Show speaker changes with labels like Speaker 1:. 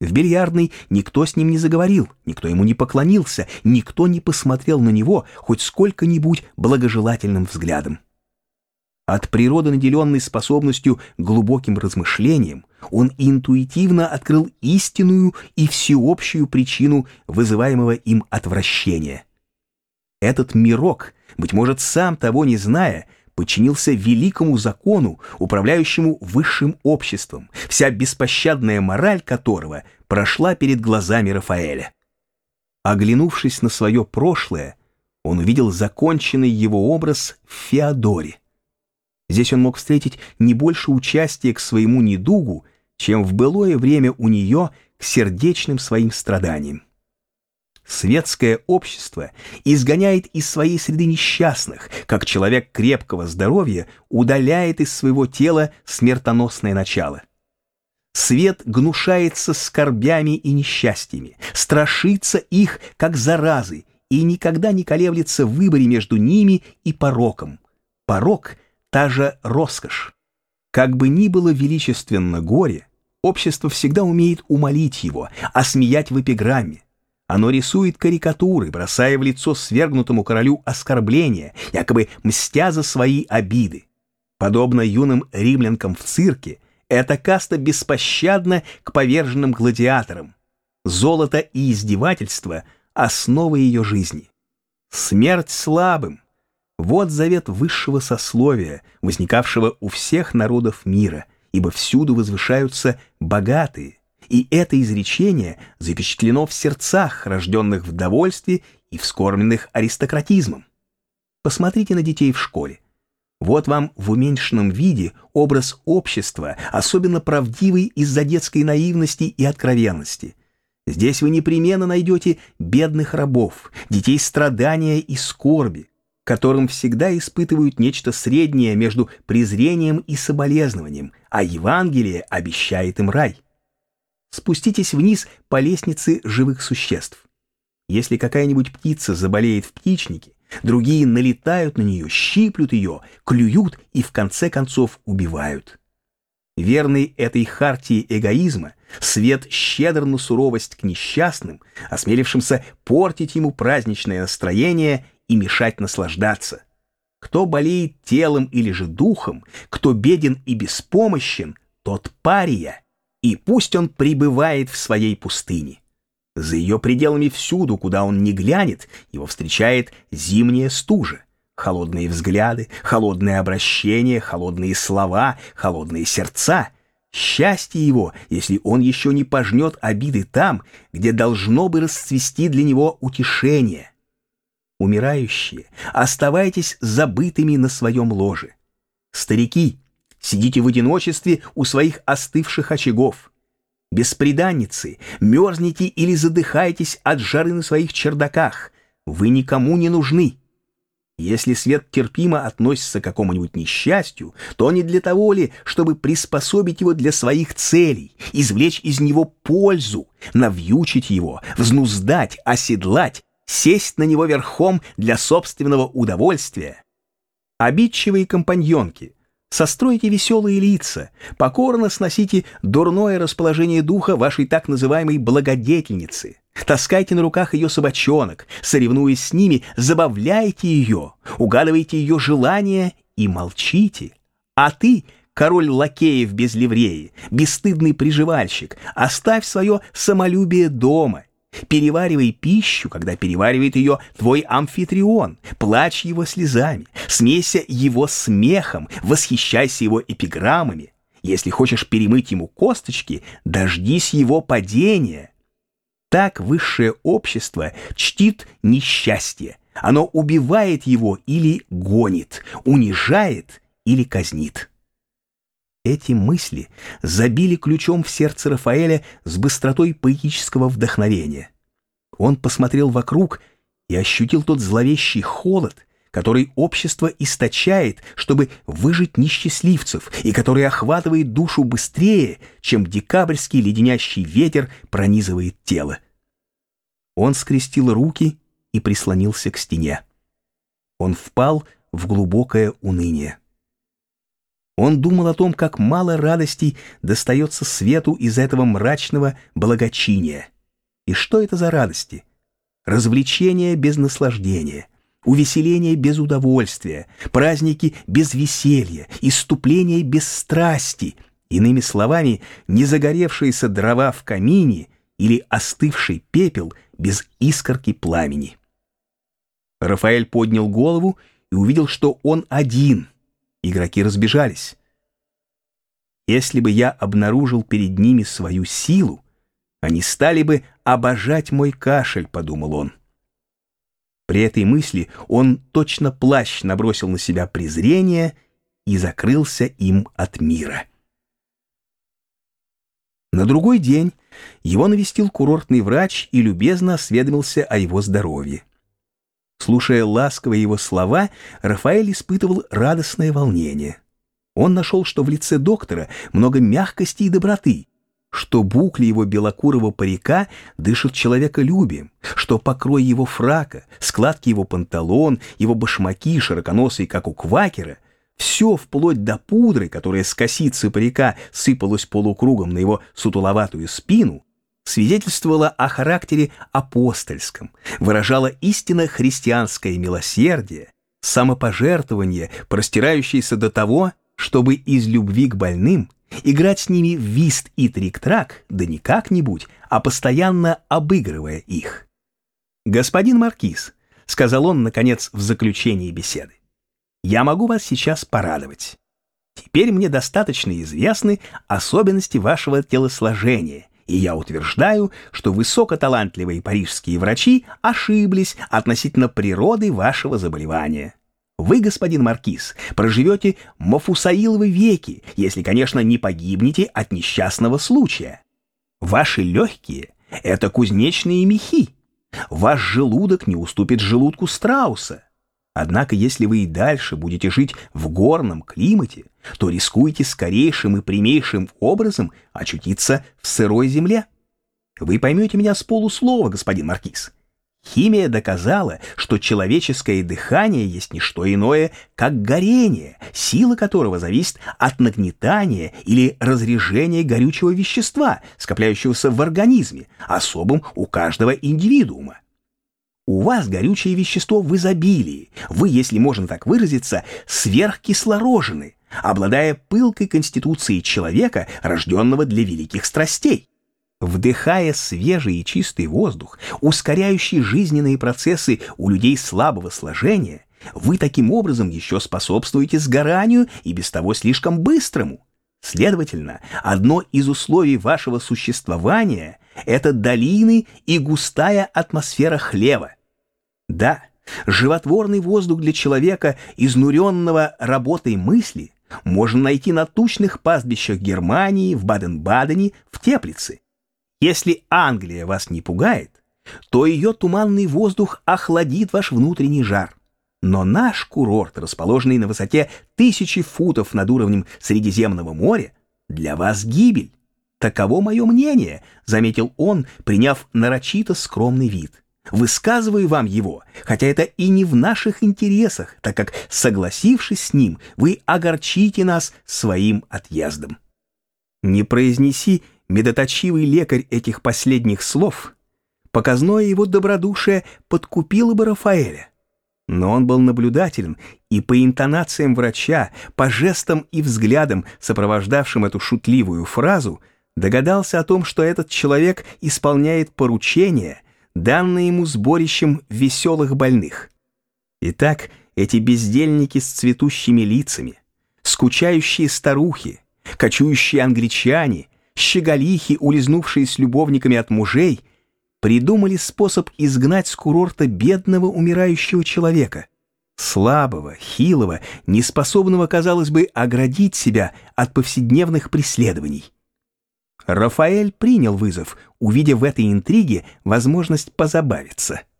Speaker 1: В бильярдной никто с ним не заговорил, никто ему не поклонился, никто не посмотрел на него хоть сколько-нибудь благожелательным взглядом. От природы, наделенной способностью глубоким размышлениям, он интуитивно открыл истинную и всеобщую причину вызываемого им отвращения. Этот мирок, быть может, сам того не зная, подчинился великому закону, управляющему высшим обществом, вся беспощадная мораль которого прошла перед глазами Рафаэля. Оглянувшись на свое прошлое, он увидел законченный его образ в Феодоре. Здесь он мог встретить не больше участия к своему недугу, чем в былое время у нее к сердечным своим страданиям. Светское общество изгоняет из своей среды несчастных, как человек крепкого здоровья удаляет из своего тела смертоносное начало. Свет гнушается скорбями и несчастьями, страшится их, как заразы, и никогда не колеблется в выборе между ними и пороком. Порок — та же роскошь. Как бы ни было величественно горе, общество всегда умеет умолить его, осмеять в эпиграмме, оно рисует карикатуры, бросая в лицо свергнутому королю оскорбления, якобы мстя за свои обиды. Подобно юным римлянкам в цирке, эта каста беспощадна к поверженным гладиаторам. Золото и издевательство — основа ее жизни. Смерть слабым — вот завет высшего сословия, возникавшего у всех народов мира, ибо всюду возвышаются богатые — и это изречение запечатлено в сердцах, рожденных в довольстве и вскормленных аристократизмом. Посмотрите на детей в школе. Вот вам в уменьшенном виде образ общества, особенно правдивый из-за детской наивности и откровенности. Здесь вы непременно найдете бедных рабов, детей страдания и скорби, которым всегда испытывают нечто среднее между презрением и соболезнованием, а Евангелие обещает им рай. Спуститесь вниз по лестнице живых существ. Если какая-нибудь птица заболеет в птичнике, другие налетают на нее, щиплют ее, клюют и в конце концов убивают. Верный этой хартии эгоизма, свет щедр на суровость к несчастным, осмелившимся портить ему праздничное настроение и мешать наслаждаться. Кто болеет телом или же духом, кто беден и беспомощен, тот пария — и пусть он пребывает в своей пустыне. За ее пределами всюду, куда он не глянет, его встречает зимняя стужа. Холодные взгляды, холодные обращения, холодные слова, холодные сердца. Счастье его, если он еще не пожнет обиды там, где должно бы расцвести для него утешение. Умирающие, оставайтесь забытыми на своем ложе. Старики, Сидите в одиночестве у своих остывших очагов. Беспреданницы, мерзнете или задыхаетесь от жары на своих чердаках. Вы никому не нужны. Если свет терпимо относится к какому-нибудь несчастью, то не для того ли, чтобы приспособить его для своих целей, извлечь из него пользу, навьючить его, взнуздать, оседлать, сесть на него верхом для собственного удовольствия. Обидчивые компаньонки — Состройте веселые лица, покорно сносите дурное расположение духа вашей так называемой благодетельницы. Таскайте на руках ее собачонок, соревнуясь с ними, забавляйте ее, угадывайте ее желания и молчите. А ты, король лакеев без ливреи, бесстыдный приживальщик, оставь свое самолюбие дома — Переваривай пищу, когда переваривает ее твой амфитрион, плачь его слезами, смейся его смехом, восхищайся его эпиграммами. Если хочешь перемыть ему косточки, дождись его падения. Так высшее общество чтит несчастье. Оно убивает его или гонит, унижает или казнит. Эти мысли забили ключом в сердце Рафаэля с быстротой поэтического вдохновения. Он посмотрел вокруг и ощутил тот зловещий холод, который общество источает, чтобы выжить несчастливцев, и который охватывает душу быстрее, чем декабрьский леденящий ветер пронизывает тело. Он скрестил руки и прислонился к стене. Он впал в глубокое уныние. Он думал о том, как мало радостей достается свету из этого мрачного благочиния. И что это за радости? Развлечения без наслаждения, увеселение без удовольствия, праздники без веселья, иступление без страсти, иными словами, не загоревшиеся дрова в камине или остывший пепел без искорки пламени. Рафаэль поднял голову и увидел, что он один. Игроки разбежались. Если бы я обнаружил перед ними свою силу, они стали бы обожать мой кашель, подумал он. При этой мысли он точно плащ набросил на себя презрение и закрылся им от мира. На другой день его навестил курортный врач и любезно осведомился о его здоровье. Слушая ласковые его слова, Рафаэль испытывал радостное волнение. Он нашел, что в лице доктора много мягкости и доброты, что букли его белокурого парика дышат человеколюбием, что покрой его фрака, складки его панталон, его башмаки, широконосые, как у квакера, все вплоть до пудры, которая с косицы парика сыпалась полукругом на его сутуловатую спину, свидетельствовала о характере апостольском, выражала истинно христианское милосердие, самопожертвование, простирающееся до того, чтобы из любви к больным играть с ними в вист и трик-трак, да не как-нибудь, а постоянно обыгрывая их. «Господин Маркиз», — сказал он, наконец, в заключении беседы, — «я могу вас сейчас порадовать. Теперь мне достаточно известны особенности вашего телосложения, и я утверждаю, что высокоталантливые парижские врачи ошиблись относительно природы вашего заболевания. Вы, господин Маркиз, проживете Мафусаиловы веки, если, конечно, не погибнете от несчастного случая. Ваши легкие — это кузнечные мехи. Ваш желудок не уступит желудку страуса. Однако, если вы и дальше будете жить в горном климате, то рискуете скорейшим и прямейшим образом очутиться в сырой земле. Вы поймете меня с полуслова, господин Маркиз. Химия доказала, что человеческое дыхание есть не что иное, как горение, сила которого зависит от нагнетания или разрежения горючего вещества, скопляющегося в организме, особым у каждого индивидуума. У вас горючее вещество в изобилии. Вы, если можно так выразиться, сверхкислорожены, обладая пылкой конституцией человека, рожденного для великих страстей. Вдыхая свежий и чистый воздух, ускоряющий жизненные процессы у людей слабого сложения, вы таким образом еще способствуете сгоранию и без того слишком быстрому. Следовательно, одно из условий вашего существования – это долины и густая атмосфера хлева. Да, животворный воздух для человека, изнуренного работой мысли, можно найти на тучных пастбищах Германии, в Баден-Бадене, в Теплице. Если Англия вас не пугает, то ее туманный воздух охладит ваш внутренний жар. Но наш курорт, расположенный на высоте тысячи футов над уровнем Средиземного моря, для вас гибель. Таково мое мнение, заметил он, приняв нарочито скромный вид. Высказываю вам его, хотя это и не в наших интересах, так как, согласившись с ним, вы огорчите нас своим отъездом. Не произнеси медоточивый лекарь этих последних слов, показное его добродушие подкупило бы Рафаэля. Но он был наблюдателен, и по интонациям врача, по жестам и взглядам, сопровождавшим эту шутливую фразу, догадался о том, что этот человек исполняет поручения, данные ему сборищем веселых больных. Итак, эти бездельники с цветущими лицами, скучающие старухи, кочующие англичане, щеголихи, улизнувшие с любовниками от мужей — придумали способ изгнать с курорта бедного умирающего человека, слабого, хилого, неспособного, казалось бы, оградить себя от повседневных преследований. Рафаэль принял вызов, увидев в этой интриге возможность позабавиться –